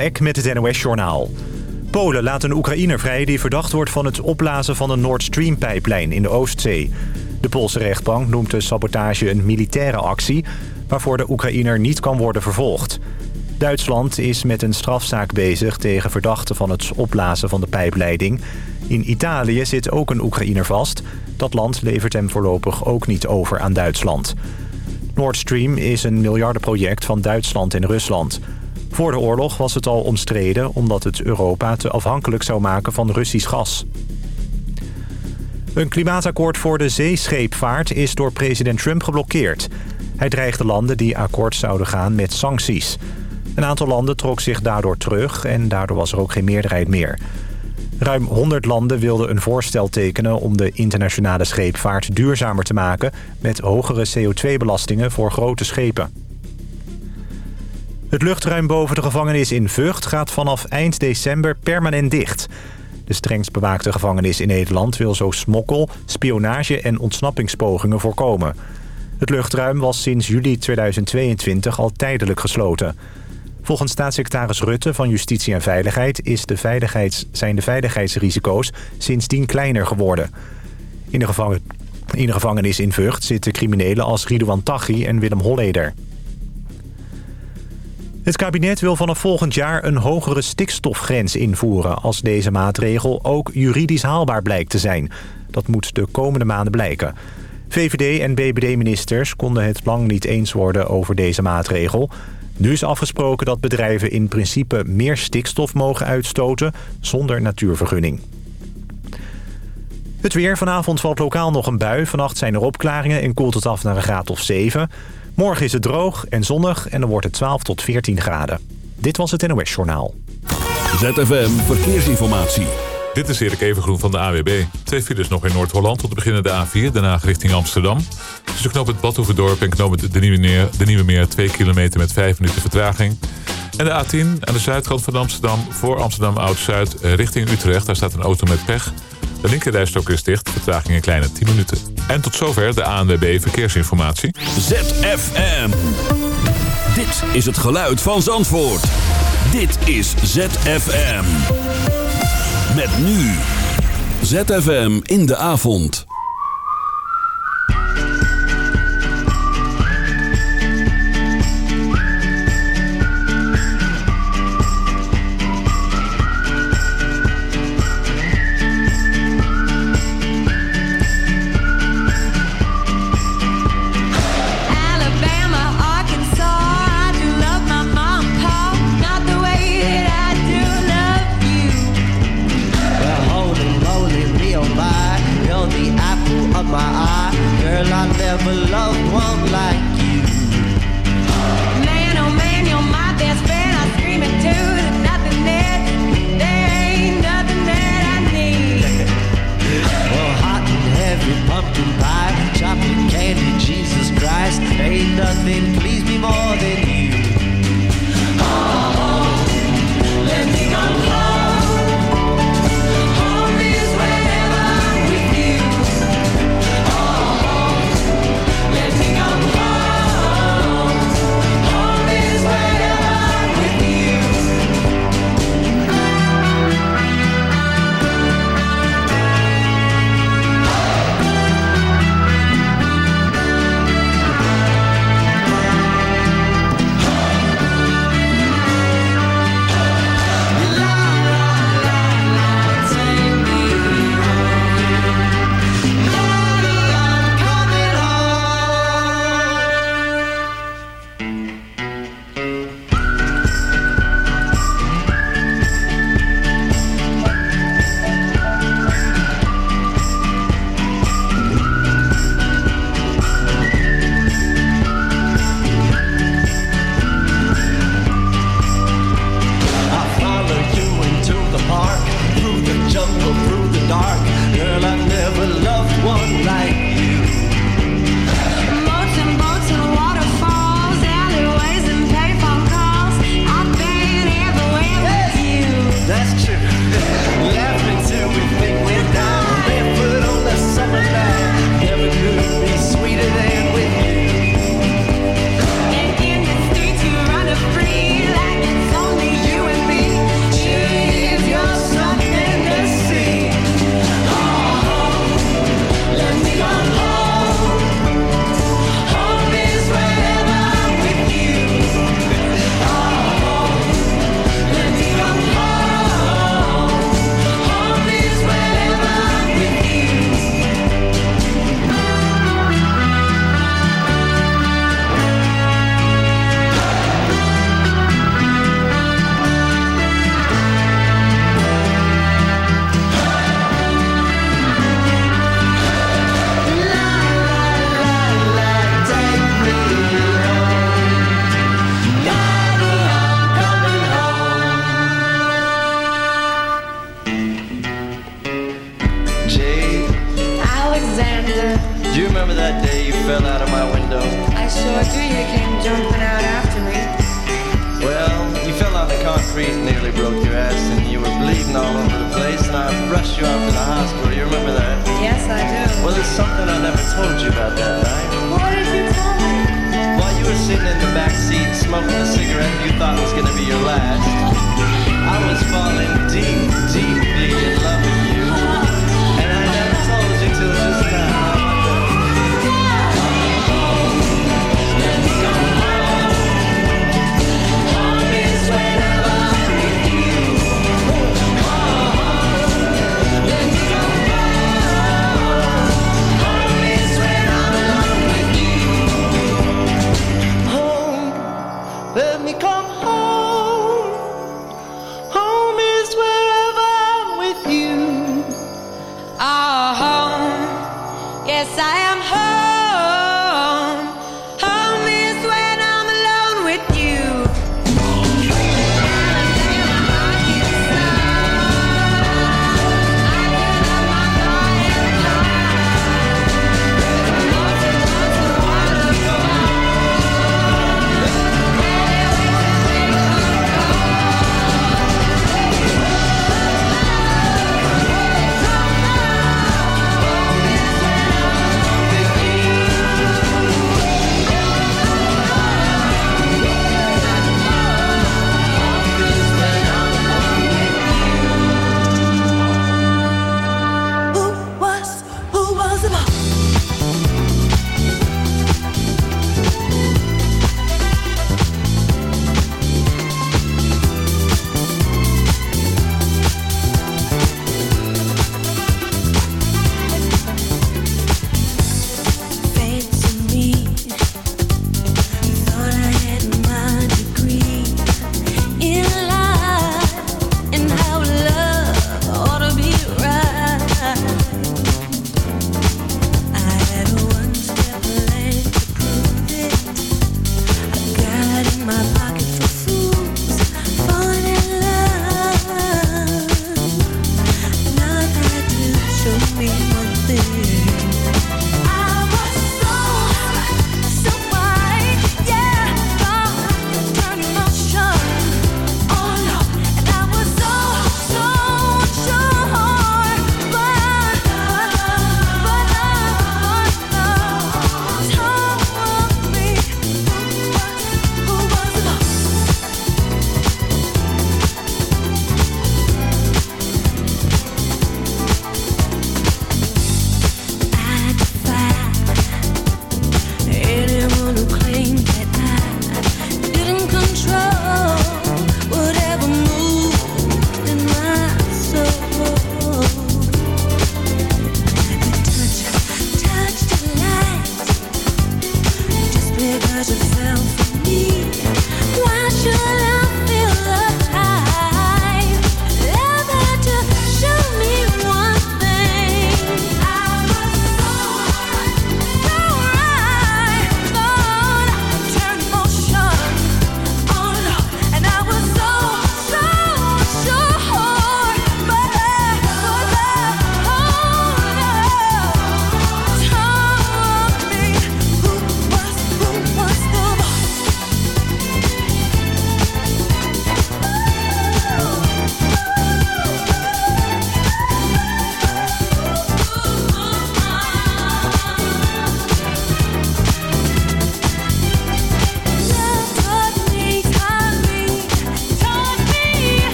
Ek met het NOS-journaal. Polen laat een Oekraïner vrij die verdacht wordt van het opblazen van een Nord Stream-pijplijn in de Oostzee. De Poolse rechtbank noemt de sabotage een militaire actie... waarvoor de Oekraïner niet kan worden vervolgd. Duitsland is met een strafzaak bezig tegen verdachten van het opblazen van de pijpleiding. In Italië zit ook een Oekraïner vast. Dat land levert hem voorlopig ook niet over aan Duitsland. Nord Stream is een miljardenproject van Duitsland en Rusland... Voor de oorlog was het al omstreden omdat het Europa te afhankelijk zou maken van Russisch gas. Een klimaatakkoord voor de zeescheepvaart is door president Trump geblokkeerd. Hij dreigde landen die akkoord zouden gaan met sancties. Een aantal landen trok zich daardoor terug en daardoor was er ook geen meerderheid meer. Ruim 100 landen wilden een voorstel tekenen om de internationale scheepvaart duurzamer te maken... met hogere CO2-belastingen voor grote schepen. Het luchtruim boven de gevangenis in Vught gaat vanaf eind december permanent dicht. De strengst bewaakte gevangenis in Nederland wil zo smokkel, spionage en ontsnappingspogingen voorkomen. Het luchtruim was sinds juli 2022 al tijdelijk gesloten. Volgens staatssecretaris Rutte van Justitie en Veiligheid is de veiligheids, zijn de veiligheidsrisico's sindsdien kleiner geworden. In de, gevangen, gevangenis in Vught zitten criminelen als Ridouan Taghi en Willem Holleder. Het kabinet wil vanaf volgend jaar een hogere stikstofgrens invoeren... als deze maatregel ook juridisch haalbaar blijkt te zijn. Dat moet de komende maanden blijken. VVD en BBD-ministers konden het lang niet eens worden over deze maatregel. Nu is afgesproken dat bedrijven in principe meer stikstof mogen uitstoten... zonder natuurvergunning. Het weer. Vanavond valt lokaal nog een bui. Vannacht zijn er opklaringen en koelt het af naar een graad of 7... Morgen is het droog en zonnig en dan wordt het 12 tot 14 graden. Dit was het NOS Journaal. ZFM Verkeersinformatie. Dit is Erik Evengroen van de AWB. Twee files nog in Noord-Holland tot beginnen de A4, daarna richting Amsterdam. Tussen knoop het Badhoevedorp en knoop het de Nieuwe, Meer, de Nieuwe Meer 2 kilometer met 5 minuten vertraging. En de A10 aan de zuidkant van Amsterdam voor Amsterdam Oud-Zuid richting Utrecht. Daar staat een auto met pech. De linkerrijstok is dicht, vertraging een kleine 10 minuten. En tot zover de ANWB Verkeersinformatie. ZFM. Dit is het geluid van Zandvoort. Dit is ZFM. Met nu. ZFM in de avond.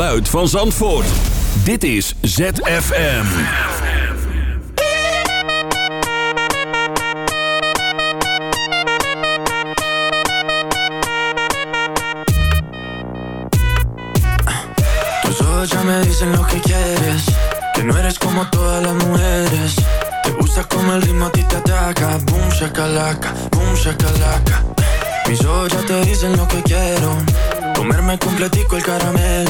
Geluid van Zandvoort. Dit is ZFM. Tus ojos ya me dicen lo que quieres Que no eres como todas las mujeres Te gusta como el ritmo a ti te ataca Boom shakalaka, boom shakalaka Mis ojos ya te dicen lo que quiero Comerme completico el caramelo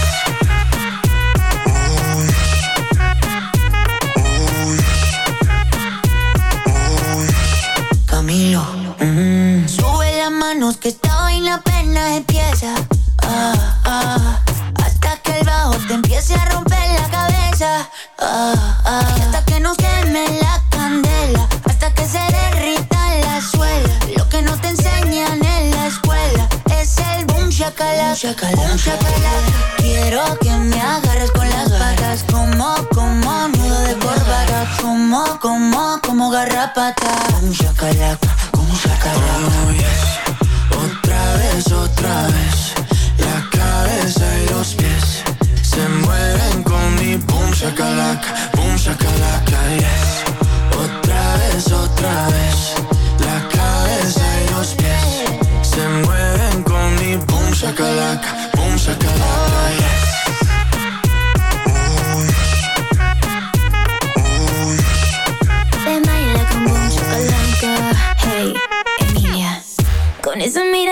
Boom shakalaka. Quiero que me agarres con las patas. Como, como nudo de corbata. Como, como, como garrapata. Boom shakalaka. Boom shakalaka. Oh, yes. Otra vez, otra vez La cabeza y los pies Se mueven con mi boom shakalaka Boom shakalaka, yes Otra vez, otra vez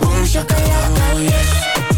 Boom chocolate, oh yes.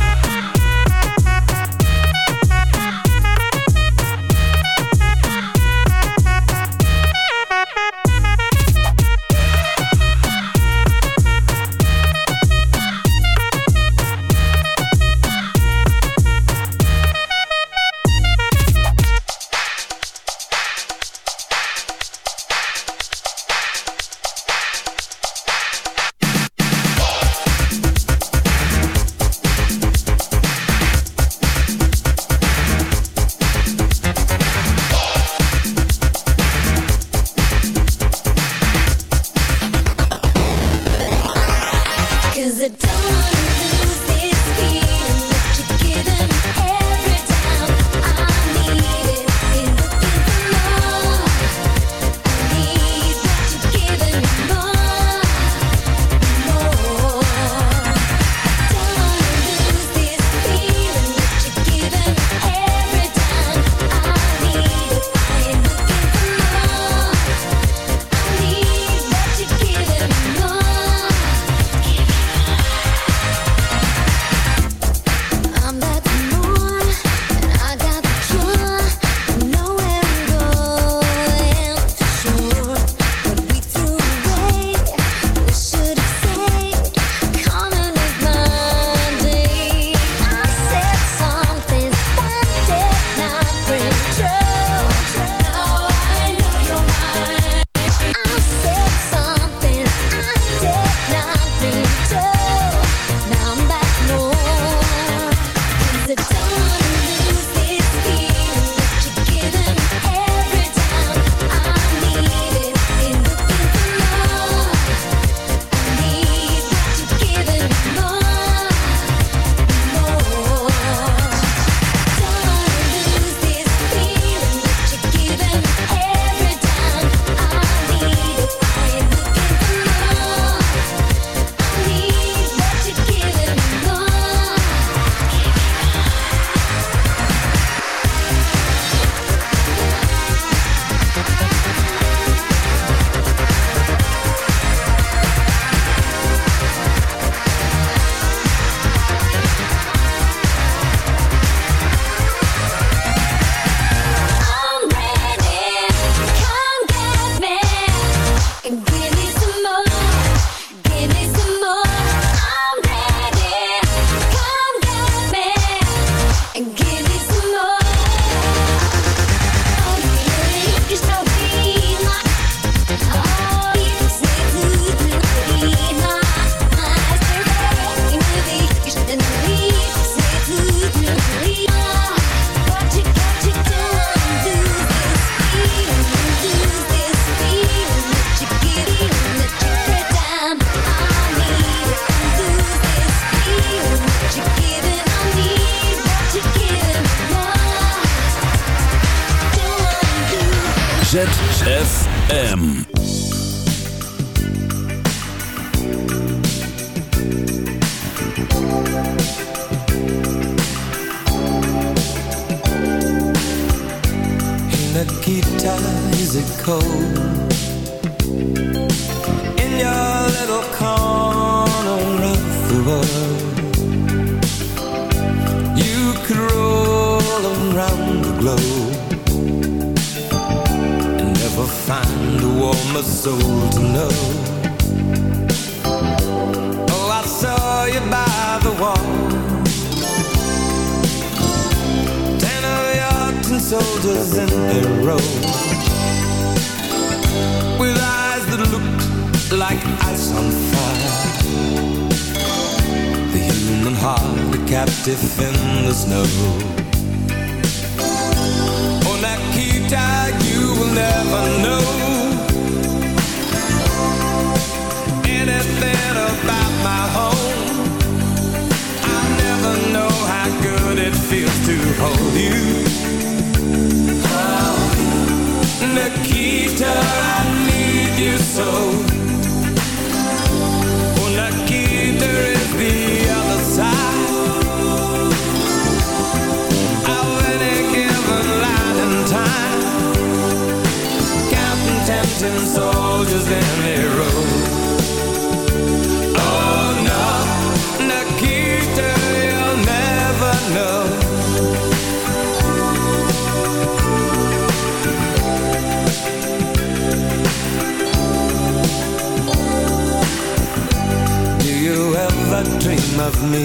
You could roll around the globe And never find a warmer soul to know. Oh, I saw you by the wall. Soldiers in a row With eyes that looked like ice on fire heart a captive in the snow. Oh, Nikita, you will never know Anything about my home. I'll never know how good it feels to hold you. Oh, Nikita, I need you so Oh no, Nikita, you'll never know. Do you ever dream of me?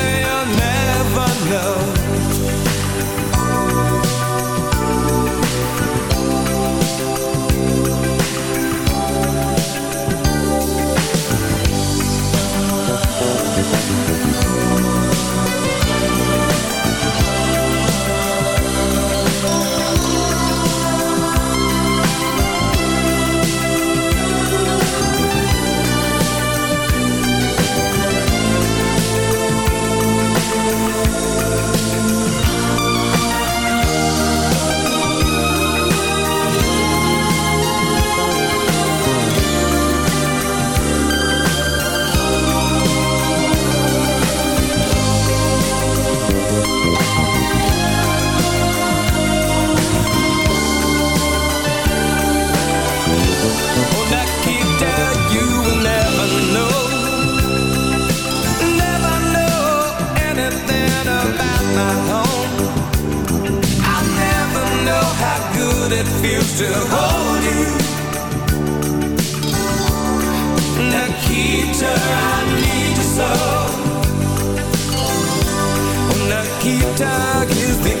good it feels to hold you. Nikita, I need you so. Nikita, is the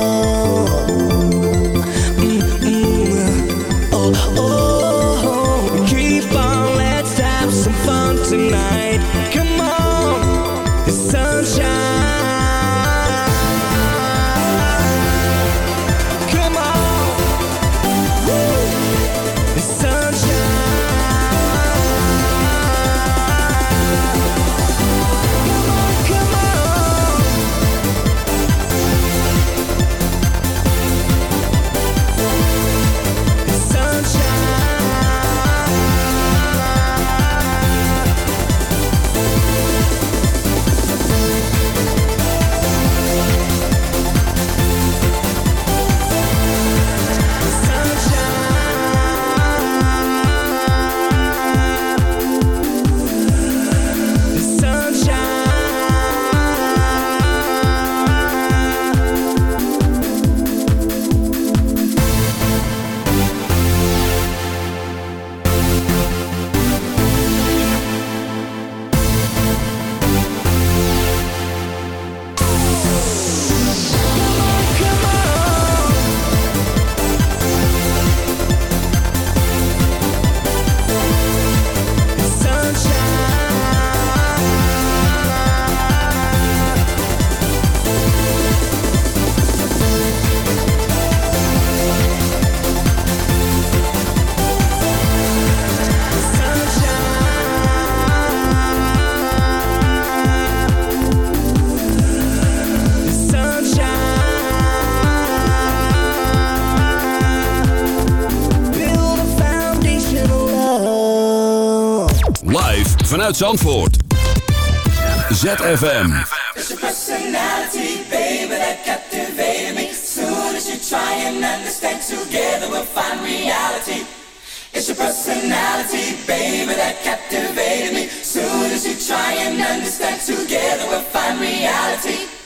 uit Zandvoort. ZFM. There's a personality, baby, that captivated me. Soon as you try and understand, together we'll find reality. It's your personality, baby, that captivated me. Soon as you try and understand, together we'll find reality.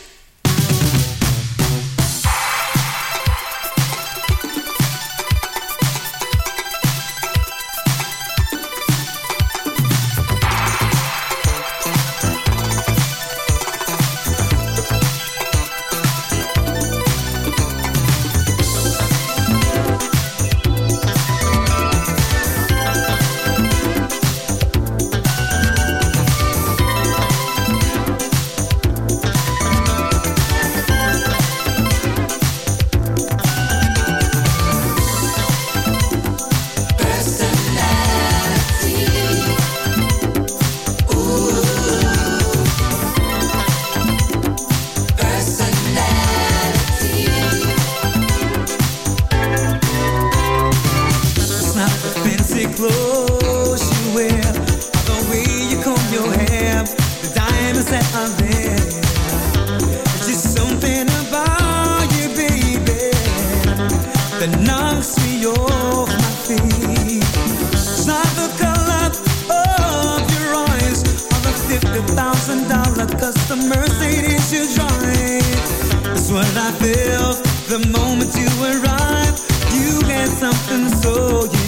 the Mercedes you drive. That's what I feel the moment you arrive. You had something so unique.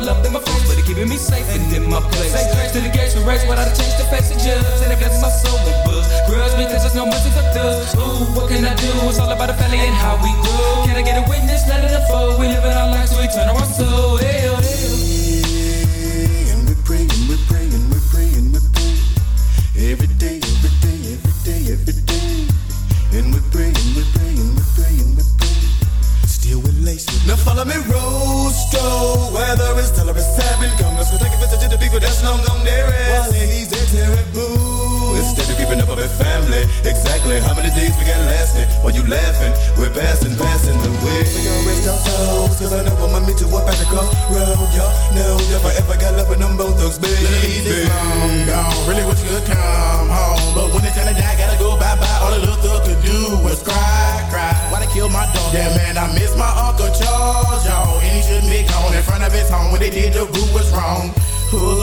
all up in my face, but they keeping me safe and in my place. Say grace to the gates and race, but I change the passages. And I got my soul with books. Grudge because there's no mercy for thugs. Ooh, what can I do? It's all about the family and how we grow. Can I get a witness? Let it unfold. We living our lives, so we turn our soul. Ew. Oh, Who's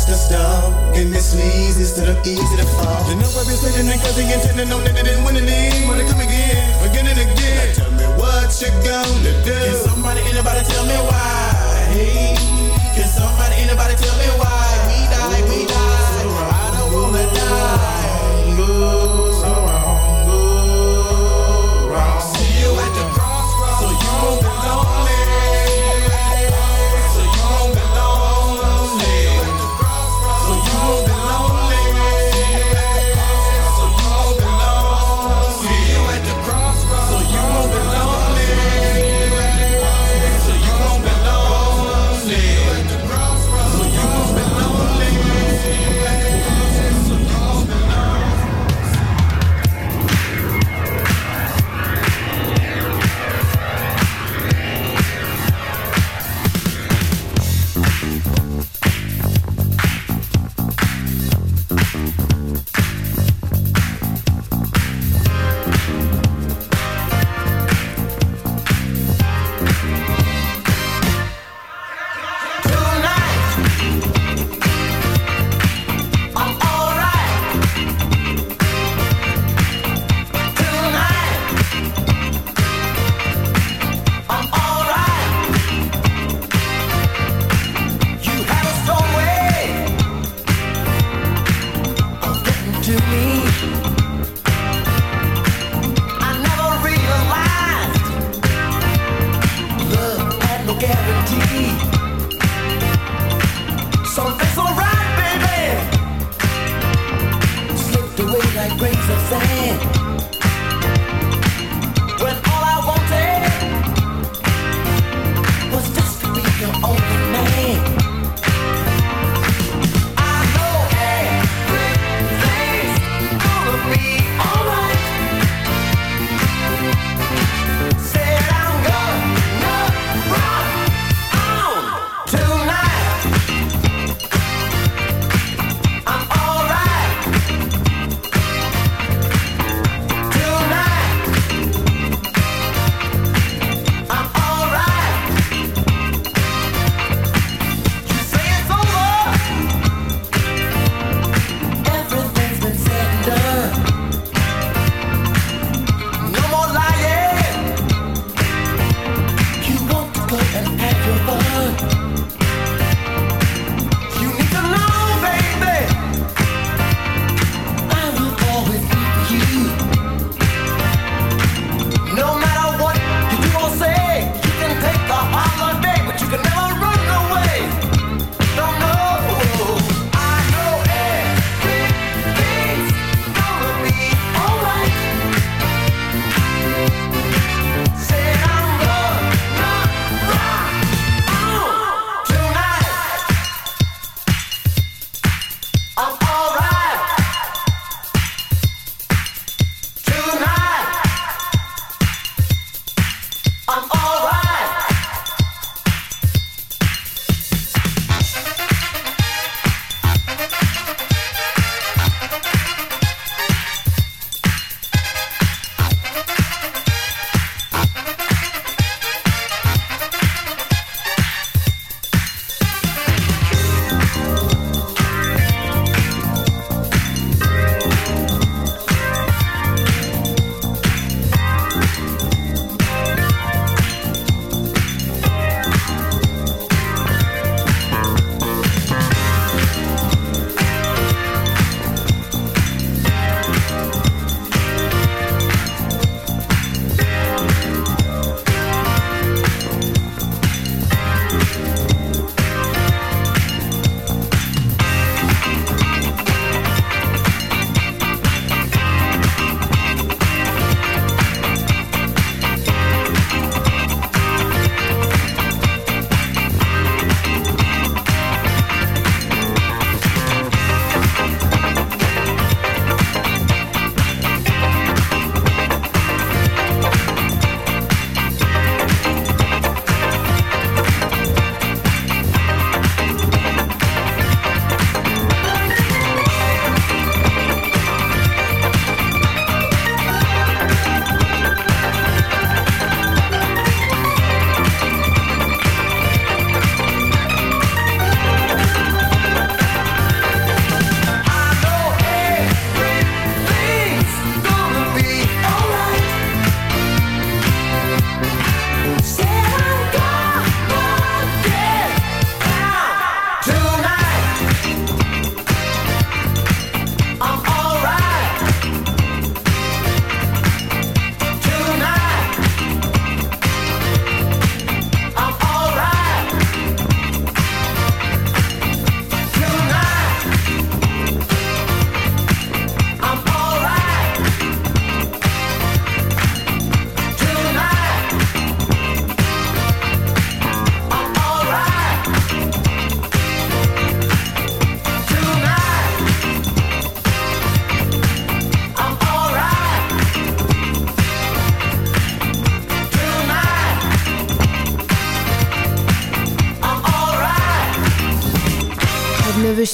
touch the stone. And this leads is to the easy to fall. The number is sitting and cause he intended on that it didn't win any. Wanna come again, again and again. Now tell me what you gonna do. Can somebody, anybody tell me why? Hey, can somebody, anybody tell me why?